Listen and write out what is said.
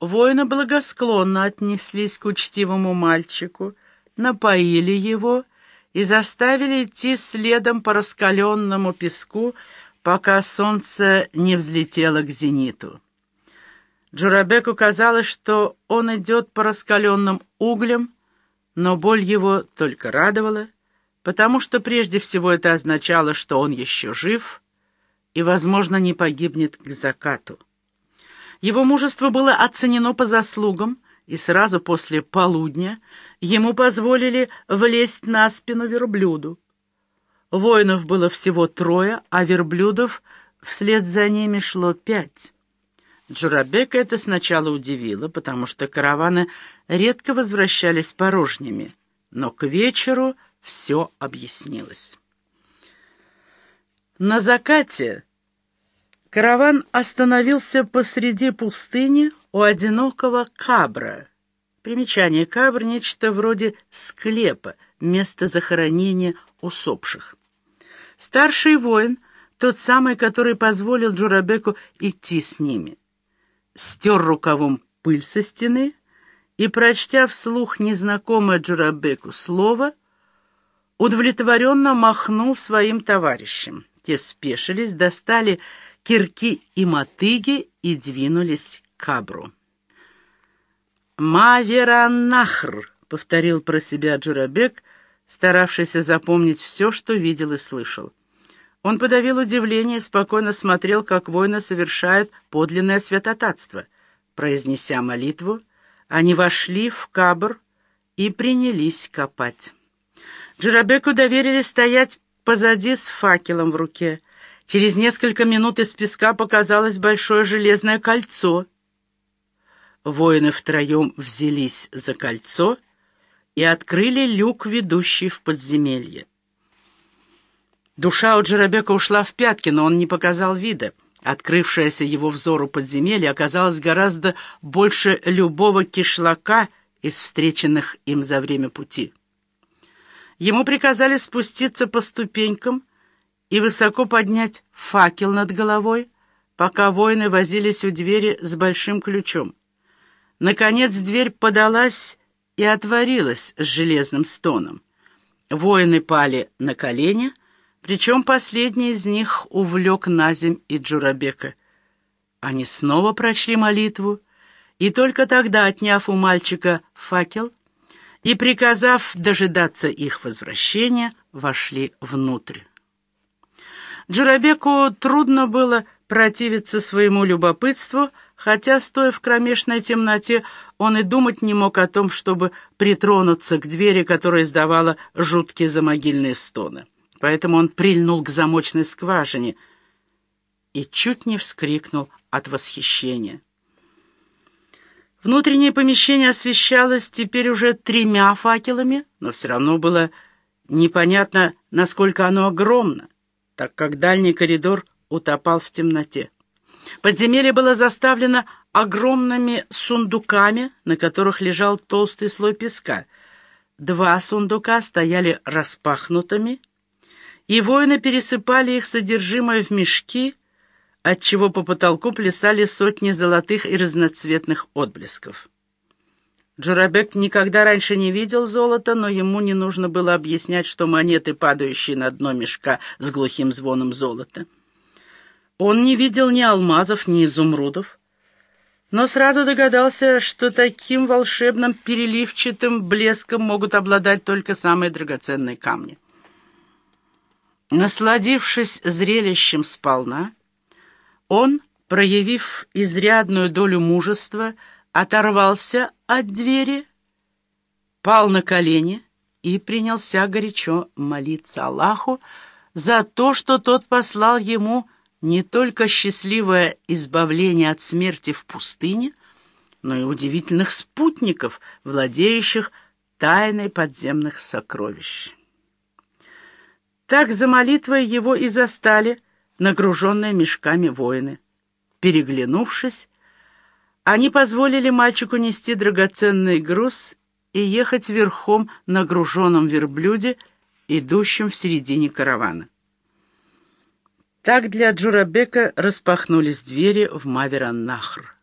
Воины благосклонно отнеслись к учтивому мальчику, напоили его и заставили идти следом по раскаленному песку, пока солнце не взлетело к зениту. Джурабеку казалось, что он идет по раскаленным углям, но боль его только радовала, потому что прежде всего это означало, что он еще жив и, возможно, не погибнет к закату. Его мужество было оценено по заслугам, и сразу после полудня ему позволили влезть на спину верблюду. Воинов было всего трое, а верблюдов вслед за ними шло пять. Джурабека это сначала удивило, потому что караваны редко возвращались порожними, но к вечеру все объяснилось. На закате Караван остановился посреди пустыни у одинокого кабра. Примечание кабр — нечто вроде склепа, место захоронения усопших. Старший воин, тот самый, который позволил Джурабеку идти с ними, стер рукавом пыль со стены и, прочтя вслух незнакомое Джурабеку слово, удовлетворенно махнул своим товарищам. Те спешились, достали кирки и мотыги и двинулись к кабру. «Маверанахр!» — повторил про себя Джурабек, старавшийся запомнить все, что видел и слышал. Он подавил удивление и спокойно смотрел, как воины совершают подлинное святотатство. Произнеся молитву, они вошли в кабр и принялись копать. Джурабеку доверили стоять позади с факелом в руке — Через несколько минут из песка показалось большое железное кольцо. Воины втроем взялись за кольцо и открыли люк, ведущий в подземелье. Душа у Джеребека ушла в пятки, но он не показал вида. Открывшееся его взору подземелье оказалось гораздо больше любого кишлака из встреченных им за время пути. Ему приказали спуститься по ступенькам, и высоко поднять факел над головой, пока воины возились у двери с большим ключом. Наконец дверь подалась и отворилась с железным стоном. Воины пали на колени, причем последний из них увлек Назим и Джурабека. Они снова прочли молитву, и только тогда, отняв у мальчика факел и приказав дожидаться их возвращения, вошли внутрь. Джурабеку трудно было противиться своему любопытству, хотя, стоя в кромешной темноте, он и думать не мог о том, чтобы притронуться к двери, которая издавала жуткие замогильные стоны. Поэтому он прильнул к замочной скважине и чуть не вскрикнул от восхищения. Внутреннее помещение освещалось теперь уже тремя факелами, но все равно было непонятно, насколько оно огромно так как дальний коридор утопал в темноте. Подземелье было заставлено огромными сундуками, на которых лежал толстый слой песка. Два сундука стояли распахнутыми, и воины пересыпали их содержимое в мешки, отчего по потолку плясали сотни золотых и разноцветных отблесков. Джурабек никогда раньше не видел золота, но ему не нужно было объяснять, что монеты, падающие на дно мешка с глухим звоном золота. Он не видел ни алмазов, ни изумрудов, но сразу догадался, что таким волшебным переливчатым блеском могут обладать только самые драгоценные камни. Насладившись зрелищем сполна, он, проявив изрядную долю мужества, оторвался от двери, пал на колени и принялся горячо молиться Аллаху за то, что тот послал ему не только счастливое избавление от смерти в пустыне, но и удивительных спутников, владеющих тайной подземных сокровищ. Так за молитвой его и застали нагруженные мешками воины. Переглянувшись, они позволили мальчику нести драгоценный груз и ехать верхом на груженном верблюде, идущем в середине каравана. Так для Джурабека распахнулись двери в Мавераннахр.